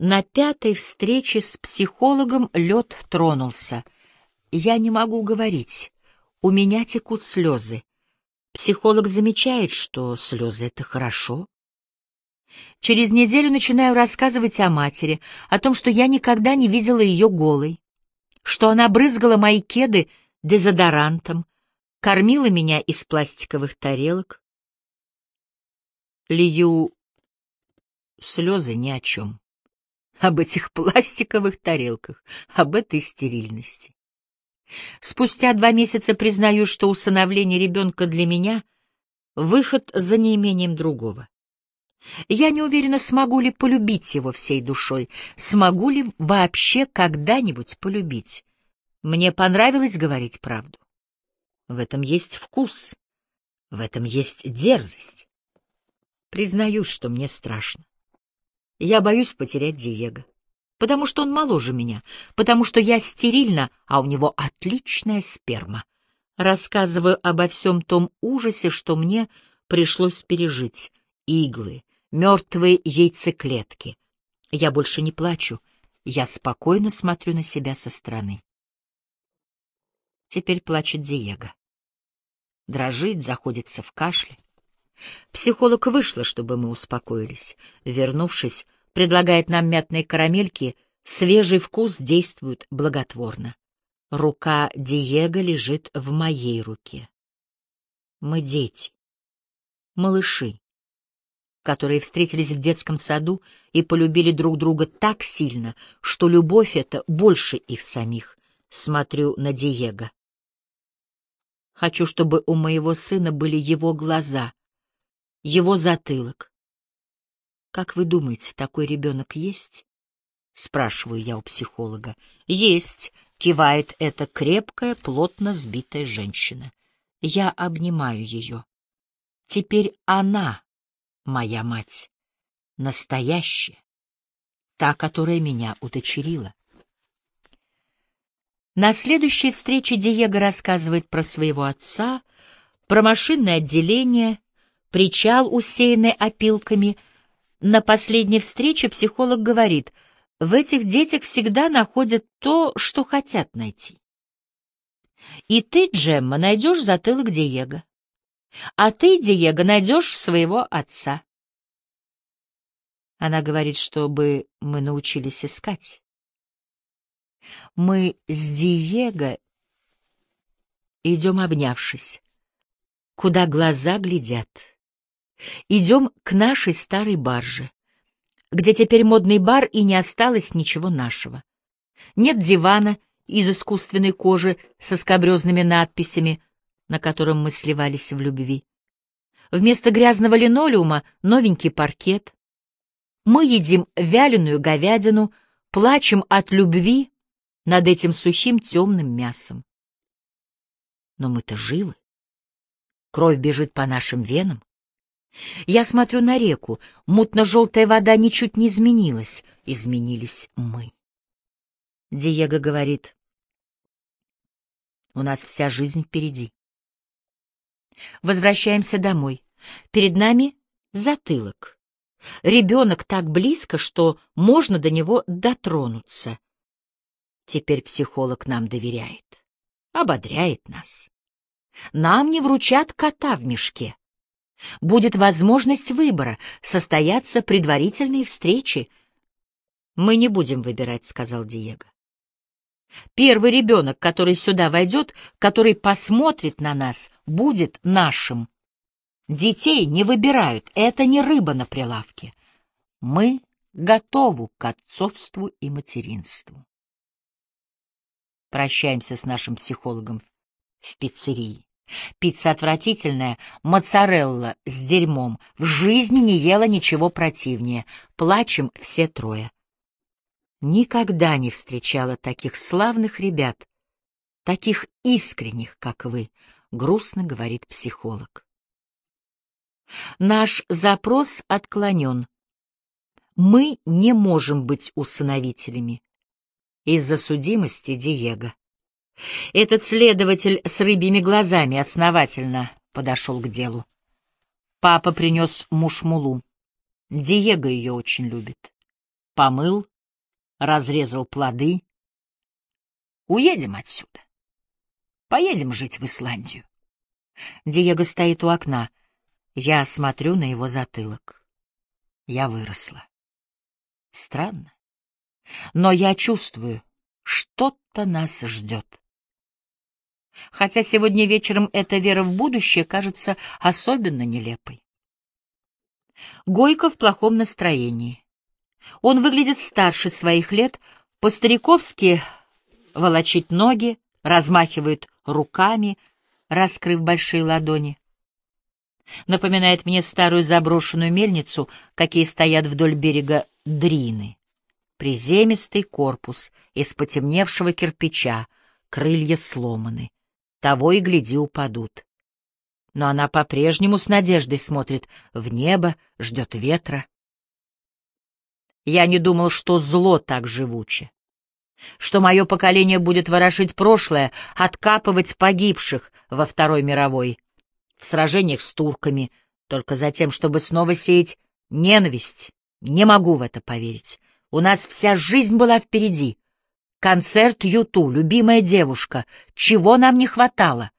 На пятой встрече с психологом лед тронулся. Я не могу говорить. У меня текут слезы. Психолог замечает, что слезы — это хорошо. Через неделю начинаю рассказывать о матери, о том, что я никогда не видела ее голой, что она брызгала мои кеды дезодорантом, кормила меня из пластиковых тарелок. Лью слезы ни о чем. Об этих пластиковых тарелках, об этой стерильности. Спустя два месяца признаю, что усыновление ребенка для меня — выход за неимением другого. Я не уверена, смогу ли полюбить его всей душой, смогу ли вообще когда-нибудь полюбить. Мне понравилось говорить правду. В этом есть вкус, в этом есть дерзость. Признаю, что мне страшно. Я боюсь потерять Диего, потому что он моложе меня, потому что я стерильна, а у него отличная сперма. Рассказываю обо всем том ужасе, что мне пришлось пережить. Иглы, мертвые яйцеклетки. Я больше не плачу, я спокойно смотрю на себя со стороны. Теперь плачет Диего. Дрожит, заходится в кашле. Психолог вышла, чтобы мы успокоились. Вернувшись, предлагает нам мятные карамельки, свежий вкус действует благотворно. Рука Диего лежит в моей руке. Мы дети, малыши, которые встретились в детском саду и полюбили друг друга так сильно, что любовь эта больше их самих. Смотрю на Диего. Хочу, чтобы у моего сына были его глаза, его затылок. Как вы думаете, такой ребенок есть? Спрашиваю я у психолога. Есть, кивает эта крепкая, плотно сбитая женщина. Я обнимаю ее. Теперь она моя мать. Настоящая. Та, которая меня удочерила. На следующей встрече Диего рассказывает про своего отца, про машинное отделение, причал, усеянный опилками. На последней встрече психолог говорит, в этих детях всегда находят то, что хотят найти. И ты, Джемма, найдешь затылок Диего. А ты, Диего, найдешь своего отца. Она говорит, чтобы мы научились искать. Мы с Диего идем обнявшись, куда глаза глядят. Идем к нашей старой барже, где теперь модный бар и не осталось ничего нашего. Нет дивана из искусственной кожи со скобрезными надписями, на котором мы сливались в любви. Вместо грязного линолеума новенький паркет. Мы едим вяленую говядину, плачем от любви над этим сухим темным мясом. Но мы-то живы. Кровь бежит по нашим венам. Я смотрю на реку, мутно-желтая вода ничуть не изменилась, изменились мы. Диего говорит, у нас вся жизнь впереди. Возвращаемся домой. Перед нами затылок. Ребенок так близко, что можно до него дотронуться. Теперь психолог нам доверяет, ободряет нас. Нам не вручат кота в мешке. Будет возможность выбора, состоятся предварительные встречи. «Мы не будем выбирать», — сказал Диего. Первый ребенок, который сюда войдет, который посмотрит на нас, будет нашим. Детей не выбирают, это не рыба на прилавке. Мы готовы к отцовству и материнству. Прощаемся с нашим психологом в пиццерии. Пицца отвратительная, моцарелла с дерьмом. В жизни не ела ничего противнее. Плачем все трое. Никогда не встречала таких славных ребят, таких искренних, как вы, грустно говорит психолог. Наш запрос отклонен. Мы не можем быть усыновителями из-за судимости Диего. Этот следователь с рыбьими глазами основательно подошел к делу. Папа принес мушмулу. Диего ее очень любит. помыл, разрезал плоды. Уедем отсюда. Поедем жить в Исландию. Диего стоит у окна. Я смотрю на его затылок. Я выросла. Странно. Но я чувствую, что-то нас ждет. Хотя сегодня вечером эта вера в будущее кажется особенно нелепой. Гойко в плохом настроении. Он выглядит старше своих лет, по-стариковски волочит ноги, размахивает руками, раскрыв большие ладони. Напоминает мне старую заброшенную мельницу, какие стоят вдоль берега Дрины. Приземистый корпус из потемневшего кирпича, крылья сломаны. Того и гляди упадут. Но она по-прежнему с надеждой смотрит в небо, ждет ветра. Я не думал, что зло так живуче что мое поколение будет ворошить прошлое, откапывать погибших во Второй мировой, в сражениях с турками, только за тем, чтобы снова сеять ненависть. Не могу в это поверить. У нас вся жизнь была впереди. Концерт Юту, любимая девушка. Чего нам не хватало?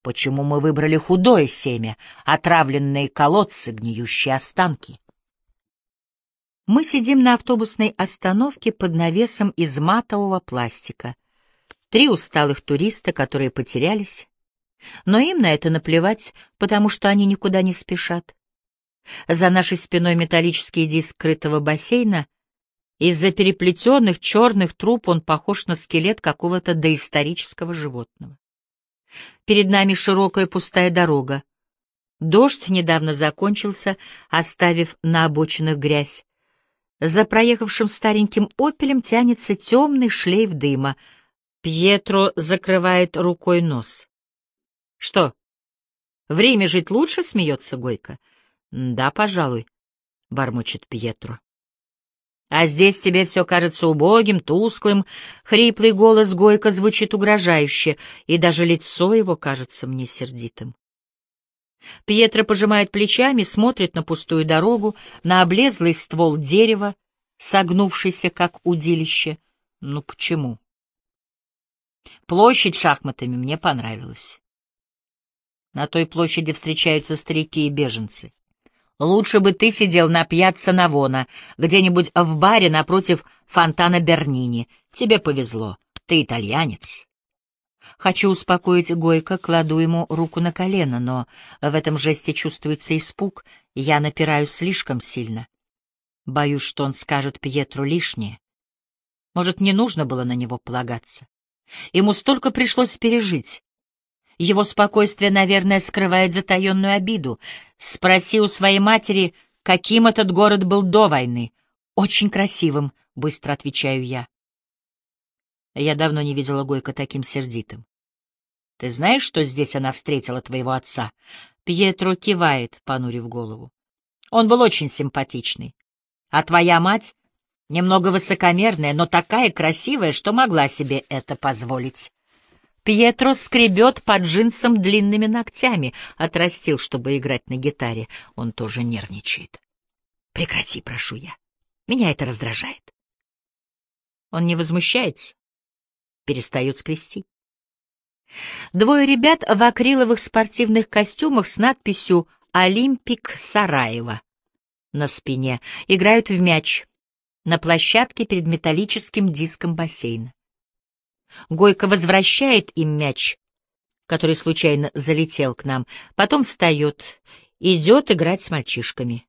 Почему мы выбрали худое семя, отравленные колодцы, гниющие останки? Мы сидим на автобусной остановке под навесом из матового пластика. Три усталых туриста, которые потерялись. Но им на это наплевать, потому что они никуда не спешат. За нашей спиной металлический диск крытого бассейна. Из-за переплетенных черных труб он похож на скелет какого-то доисторического животного. Перед нами широкая пустая дорога. Дождь недавно закончился, оставив на обочинах грязь. За проехавшим стареньким «Опелем» тянется темный шлейф дыма. Пьетро закрывает рукой нос. — Что, в Риме жить лучше? — смеется Гойко. — Да, пожалуй, — бормочет Пьетро. — А здесь тебе все кажется убогим, тусклым. Хриплый голос Гойко звучит угрожающе, и даже лицо его кажется мне сердитым. Пьетро пожимает плечами, смотрит на пустую дорогу, на облезлый ствол дерева, согнувшийся, как удилище. Ну почему? Площадь шахматами мне понравилась. На той площади встречаются старики и беженцы. Лучше бы ты сидел на пьяцца Навона, где-нибудь в баре напротив фонтана Бернини. Тебе повезло, ты итальянец. Хочу успокоить Гойка, кладу ему руку на колено, но в этом жесте чувствуется испуг, я напираю слишком сильно. Боюсь, что он скажет Пьетру лишнее. Может, не нужно было на него полагаться. Ему столько пришлось пережить. Его спокойствие, наверное, скрывает затаенную обиду. Спроси у своей матери, каким этот город был до войны. Очень красивым, — быстро отвечаю я. Я давно не видела Гойка таким сердитым. Ты знаешь, что здесь она встретила твоего отца? Пьетро кивает, понурив голову. Он был очень симпатичный. А твоя мать немного высокомерная, но такая красивая, что могла себе это позволить. Пьетро скребет под джинсом длинными ногтями, отрастил, чтобы играть на гитаре. Он тоже нервничает. Прекрати, прошу я. Меня это раздражает. Он не возмущается, перестает скрести. Двое ребят в акриловых спортивных костюмах с надписью «Олимпик Сараева» на спине играют в мяч на площадке перед металлическим диском бассейна. Гойко возвращает им мяч, который случайно залетел к нам, потом встает, идет играть с мальчишками.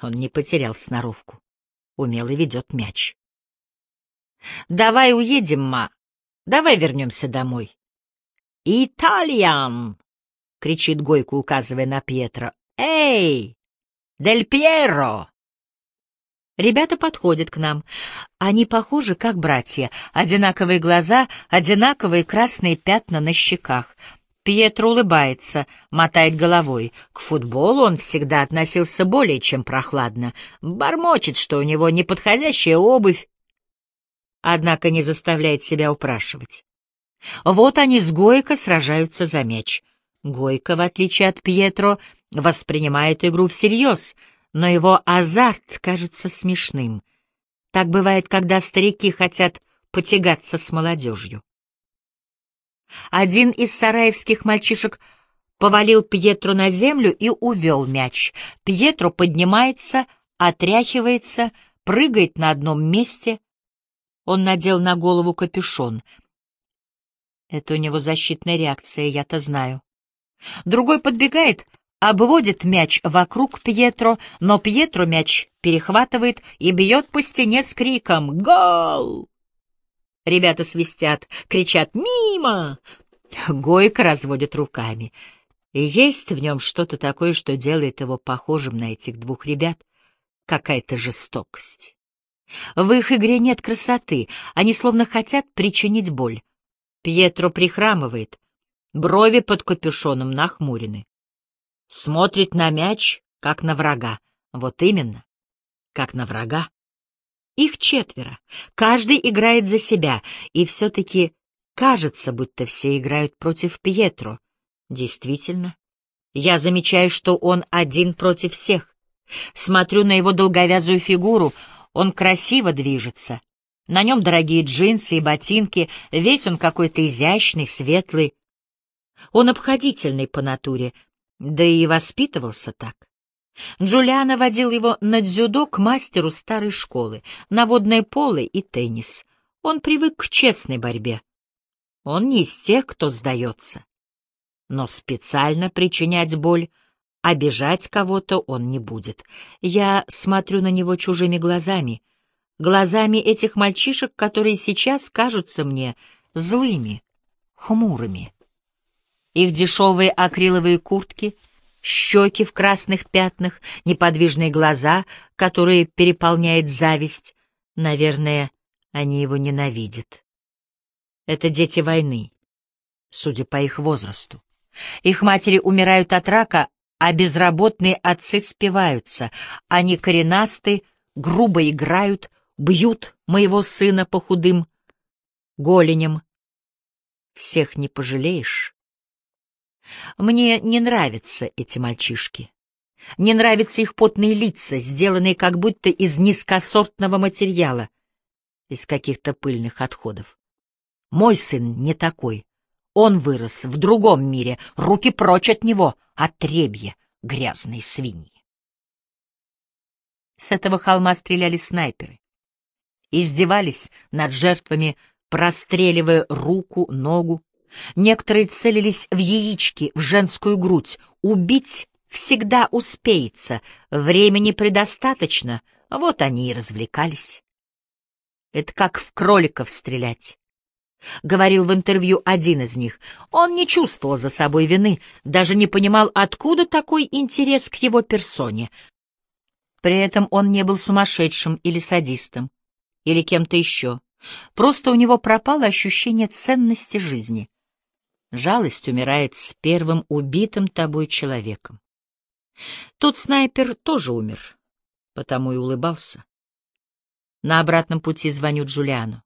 Он не потерял сноровку, умело ведет мяч. «Давай уедем, ма, давай вернемся домой». «Итальян!» — кричит Гойко, указывая на Пьетро. «Эй! Дель Пьеро!» Ребята подходят к нам. Они похожи, как братья. Одинаковые глаза, одинаковые красные пятна на щеках. Пьетро улыбается, мотает головой. К футболу он всегда относился более чем прохладно. Бормочет, что у него неподходящая обувь, однако не заставляет себя упрашивать. Вот они с Гойко сражаются за мяч. Гойко, в отличие от Пьетро, воспринимает игру всерьез, но его азарт кажется смешным. Так бывает, когда старики хотят потягаться с молодежью. Один из сараевских мальчишек повалил Пьетро на землю и увел мяч. Пьетро поднимается, отряхивается, прыгает на одном месте. Он надел на голову капюшон. Это у него защитная реакция, я-то знаю. Другой подбегает, обводит мяч вокруг Пьетро, но Пьетро мяч перехватывает и бьет по стене с криком «Гол!». Ребята свистят, кричат «Мимо!». Гойко разводит руками. Есть в нем что-то такое, что делает его похожим на этих двух ребят. Какая-то жестокость. В их игре нет красоты, они словно хотят причинить боль. Пьетро прихрамывает, брови под капюшоном нахмурены. Смотрит на мяч, как на врага. Вот именно, как на врага. Их четверо, каждый играет за себя, и все-таки кажется, будто все играют против Пьетро. Действительно, я замечаю, что он один против всех. Смотрю на его долговязую фигуру, он красиво движется. На нем дорогие джинсы и ботинки, весь он какой-то изящный, светлый. Он обходительный по натуре, да и воспитывался так. Джулиана водил его на дзюдо к мастеру старой школы, на водное поло и теннис. Он привык к честной борьбе. Он не из тех, кто сдается. Но специально причинять боль, обижать кого-то он не будет. Я смотрю на него чужими глазами, глазами этих мальчишек, которые сейчас кажутся мне злыми, хмурыми. Их дешевые акриловые куртки, щеки в красных пятнах, неподвижные глаза, которые переполняет зависть. Наверное, они его ненавидят. Это дети войны, судя по их возрасту. Их матери умирают от рака, а безработные отцы спиваются. Они коренасты, грубо играют, бьют моего сына по худым голеням. Всех не пожалеешь. Мне не нравятся эти мальчишки. Не нравятся их потные лица, сделанные как будто из низкосортного материала, из каких-то пыльных отходов. Мой сын не такой. Он вырос в другом мире, руки прочь от него, отребье, грязные свиньи. С этого холма стреляли снайперы. Издевались над жертвами, простреливая руку, ногу, Некоторые целились в яички, в женскую грудь. Убить всегда успеется, времени предостаточно, вот они и развлекались. Это как в кроликов стрелять. Говорил в интервью один из них. Он не чувствовал за собой вины, даже не понимал, откуда такой интерес к его персоне. При этом он не был сумасшедшим или садистом, или кем-то еще. Просто у него пропало ощущение ценности жизни. Жалость умирает с первым убитым тобой человеком. Тот снайпер тоже умер, потому и улыбался. На обратном пути звоню Джулиану.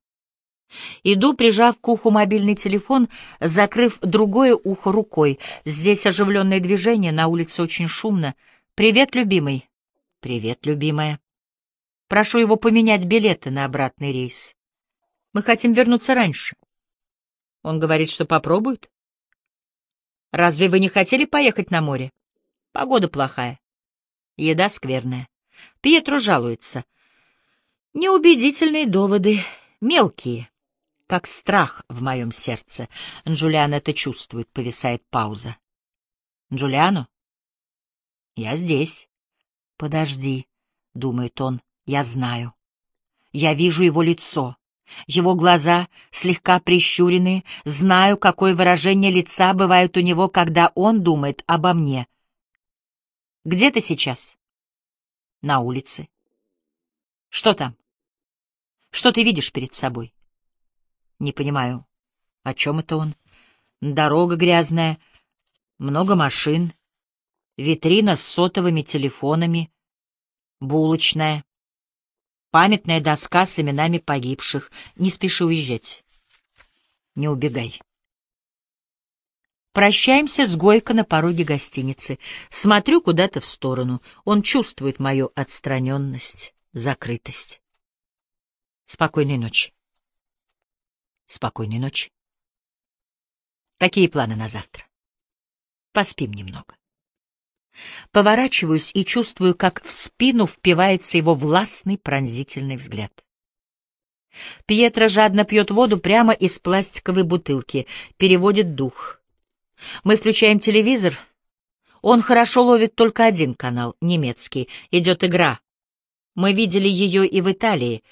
Иду, прижав к уху мобильный телефон, закрыв другое ухо рукой. Здесь оживленное движение, на улице очень шумно. «Привет, любимый». «Привет, любимая». Прошу его поменять билеты на обратный рейс. Мы хотим вернуться раньше. Он говорит, что попробует. Разве вы не хотели поехать на море? Погода плохая. Еда скверная. Пьетро жалуется. Неубедительные доводы, мелкие, как страх в моем сердце. Джулиан это чувствует, повисает пауза. Джулиано? Я здесь. Подожди, думает он, я знаю. Я вижу его лицо. Его глаза слегка прищурены, знаю, какое выражение лица бывает у него, когда он думает обо мне. «Где ты сейчас?» «На улице». «Что там?» «Что ты видишь перед собой?» «Не понимаю, о чем это он?» «Дорога грязная, много машин, витрина с сотовыми телефонами, булочная». Памятная доска с именами погибших. Не спеши уезжать. Не убегай. Прощаемся с Гойко на пороге гостиницы. Смотрю куда-то в сторону. Он чувствует мою отстраненность, закрытость. Спокойной ночи. Спокойной ночи. Какие планы на завтра? Поспим немного. Поворачиваюсь и чувствую, как в спину впивается его властный пронзительный взгляд. Пьетро жадно пьет воду прямо из пластиковой бутылки, переводит дух. Мы включаем телевизор. Он хорошо ловит только один канал, немецкий. Идет игра. Мы видели ее и в Италии.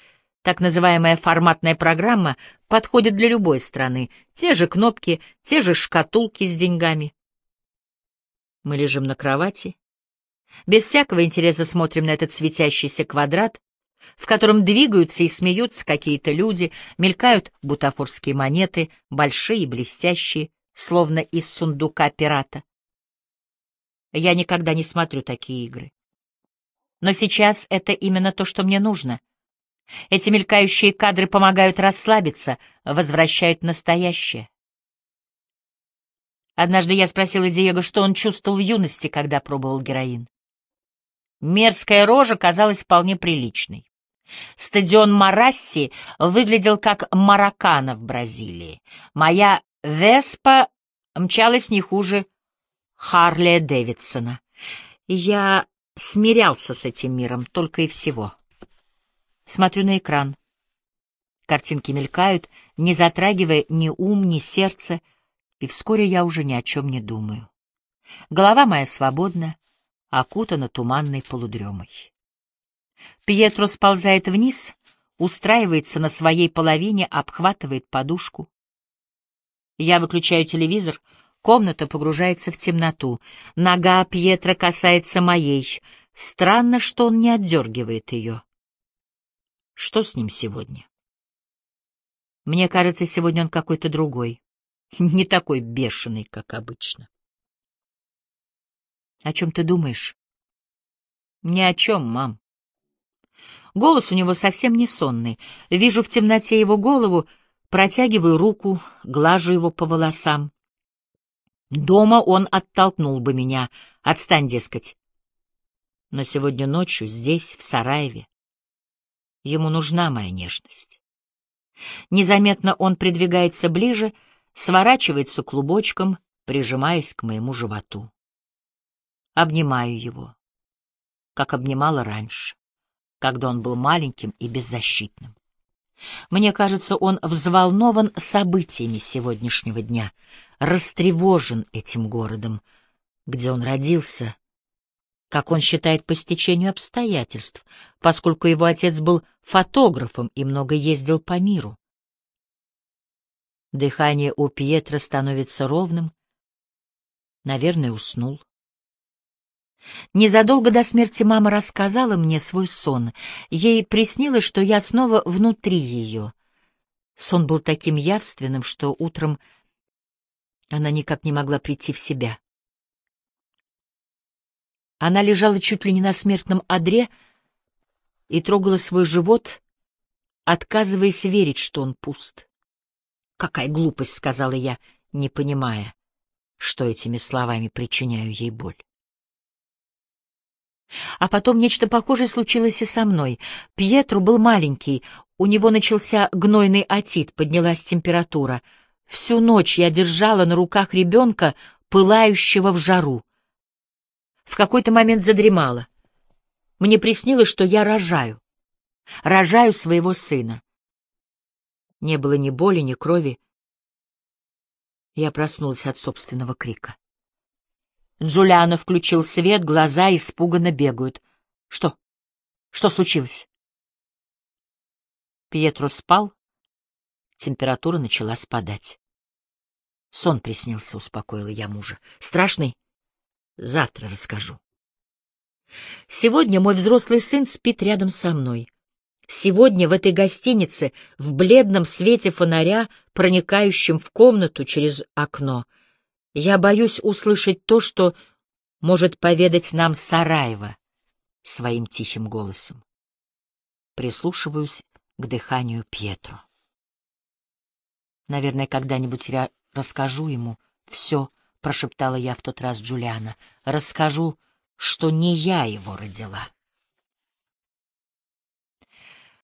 Так называемая форматная программа подходит для любой страны. Те же кнопки, те же шкатулки с деньгами. Мы лежим на кровати. Без всякого интереса смотрим на этот светящийся квадрат, в котором двигаются и смеются какие-то люди, мелькают бутафорские монеты, большие и блестящие, словно из сундука пирата. Я никогда не смотрю такие игры. Но сейчас это именно то, что мне нужно. Эти мелькающие кадры помогают расслабиться, возвращают настоящее. Однажды я спросила Диего, что он чувствовал в юности, когда пробовал героин. Мерзкая рожа казалась вполне приличной. Стадион Марасси выглядел как Маракана в Бразилии. Моя Веспа мчалась не хуже Харлия Дэвидсона. Я смирялся с этим миром только и всего. Смотрю на экран. Картинки мелькают, не затрагивая ни ум, ни сердце, и вскоре я уже ни о чем не думаю. Голова моя свободна, окутана туманной полудремой. Пьетро сползает вниз, устраивается на своей половине, обхватывает подушку. Я выключаю телевизор, комната погружается в темноту. Нога Пьетро касается моей. Странно, что он не отдергивает ее. Что с ним сегодня? Мне кажется, сегодня он какой-то другой. Не такой бешеный, как обычно. О чем ты думаешь? Ни о чем, мам. Голос у него совсем не сонный. Вижу в темноте его голову, протягиваю руку, глажу его по волосам. Дома он оттолкнул бы меня. Отстань, дескать. Но сегодня ночью здесь, в Сараеве, ему нужна моя нежность. Незаметно он придвигается ближе, сворачивается клубочком, прижимаясь к моему животу. Обнимаю его, как обнимала раньше когда он был маленьким и беззащитным. Мне кажется, он взволнован событиями сегодняшнего дня, растревожен этим городом, где он родился, как он считает по стечению обстоятельств, поскольку его отец был фотографом и много ездил по миру. Дыхание у Пьетро становится ровным. Наверное, уснул. Незадолго до смерти мама рассказала мне свой сон. Ей приснилось, что я снова внутри ее. Сон был таким явственным, что утром она никак не могла прийти в себя. Она лежала чуть ли не на смертном одре и трогала свой живот, отказываясь верить, что он пуст. «Какая глупость!» — сказала я, не понимая, что этими словами причиняю ей боль. А потом нечто похожее случилось и со мной. Пьетру был маленький, у него начался гнойный отит, поднялась температура. Всю ночь я держала на руках ребенка, пылающего в жару. В какой-то момент задремала. Мне приснилось, что я рожаю. Рожаю своего сына. Не было ни боли, ни крови. Я проснулась от собственного крика. Джулиано включил свет, глаза испуганно бегают. Что? Что случилось? Пьетро спал, температура начала спадать. Сон приснился, успокоила я мужа. Страшный? Завтра расскажу. Сегодня мой взрослый сын спит рядом со мной. Сегодня в этой гостинице, в бледном свете фонаря, проникающем в комнату через окно, я боюсь услышать то, что может поведать нам Сараева своим тихим голосом. Прислушиваюсь к дыханию Пьетро. Наверное, когда-нибудь я расскажу ему все, — прошептала я в тот раз Джулиана. Расскажу, что не я его родила.